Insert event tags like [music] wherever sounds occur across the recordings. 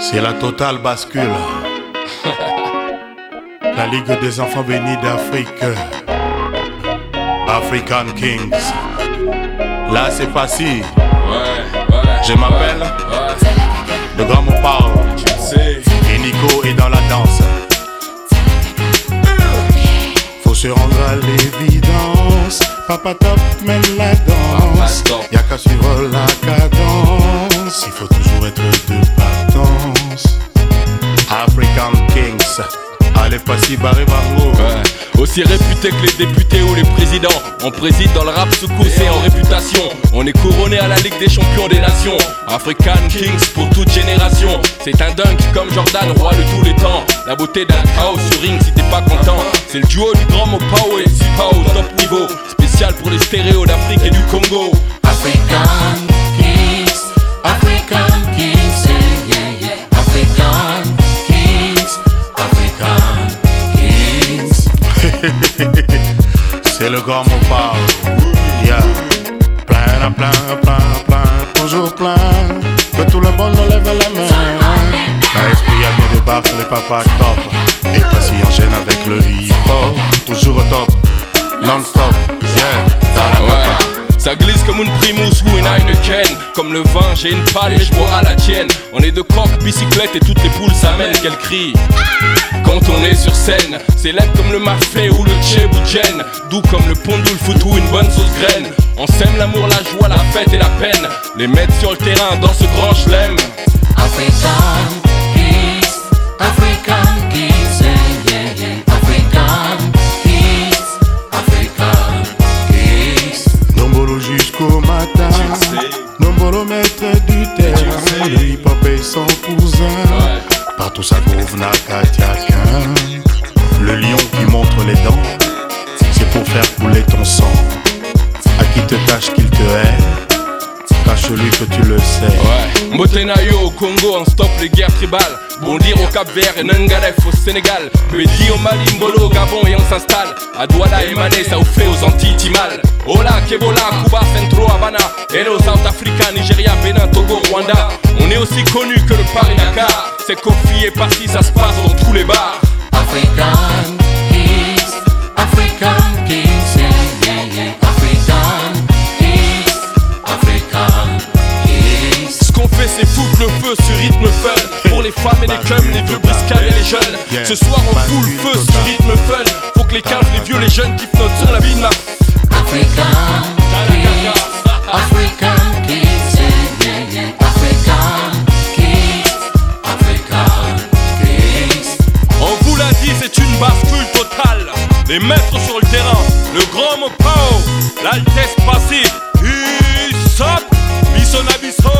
C'est la totale bascule. [laughs] la Ligue des enfants bénis d'Afrique. African Kings. Là, c'est facile. Je m'appelle Le Grand Mopao. Et Nico est dans la danse. Faut se rendre à l'évidence. Papa top mène la danse. Y'a qu'à suivre la cadence. Il faut toujours être de Allez, pas si barré barreau. Aussi réputé que les députés ou les présidents. On préside dans le rap secoussé en réputation. On est couronné à la Ligue des champions des nations. African Kings pour toute génération. C'est un dunk comme Jordan, roi de tous les temps. La beauté d'un chaos sur ring si t'es pas content. C'est le duo du grand Mopao et Sipa au top niveau. Spécial pour les stéréos d'Afrique et du Congo. African Kings, African Le grand Mopao. Yeah. Plein, à plein, plein, plein, toujours plein. Que tout le monde lève la main. L'esprit a mis de baffe, les papas top. Et pas si en avec le hip-hop. Toujours au top, non-stop. Yeah, Ça glisse comme une Primus ou une Heineken Comme le vin, j'ai une palle et je bois à la tienne. On est de coq, bicyclette et toutes les poules s'amènent. Qu'elles crient Quand on est sur scène, c'est laid comme le mafé ou le tchébouchen Doux comme le pondou, le foot ou une bonne sauce graine. On sème l'amour, la joie, la fête et la peine. Les mettre sur le terrain dans ce grand chelem Le lion qui montre les dents, c'est pour faire couler ton sang. À qui te cache qu'il te hait, cache-lui que tu le sais. Ouais, Mbotenayo au Congo, on stoppe les guerres tribales. Bondir au Cap Vert et Nangalef au Sénégal. Bédi au Mali, Mbolo au Gabon et on s'installe. À Douala et Mané, ça fait aux Antilles Timal. Ola, Kebola, Cuba, Centro, Havana. Hello, South Africa, Nigeria, Bénin, Togo, Rwanda. On est aussi connu que le Paris Dakar. C'est Kofi et parti, ça se passe dans tous les bars. African Kings, African Kings, yeah, yeah, yeah. African Kings, African Kings. Ce qu'on fait c'est foutre le feu sur rythme fun Pour les femmes et les clubs, les vieux briscades et les jeunes Ce soir on fout le feu sur rythme fun Faut que les caves, les vieux, les jeunes kiffent notre son, la vie de ma African Kings, African les mettre sur le terrain. Le grand Mopao, l'altesse passive, Usopp, Bison Abisso.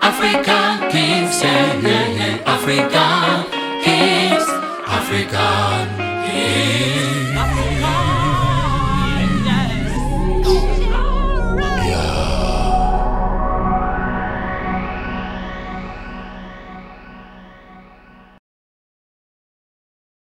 African Kings, Kings, Kings.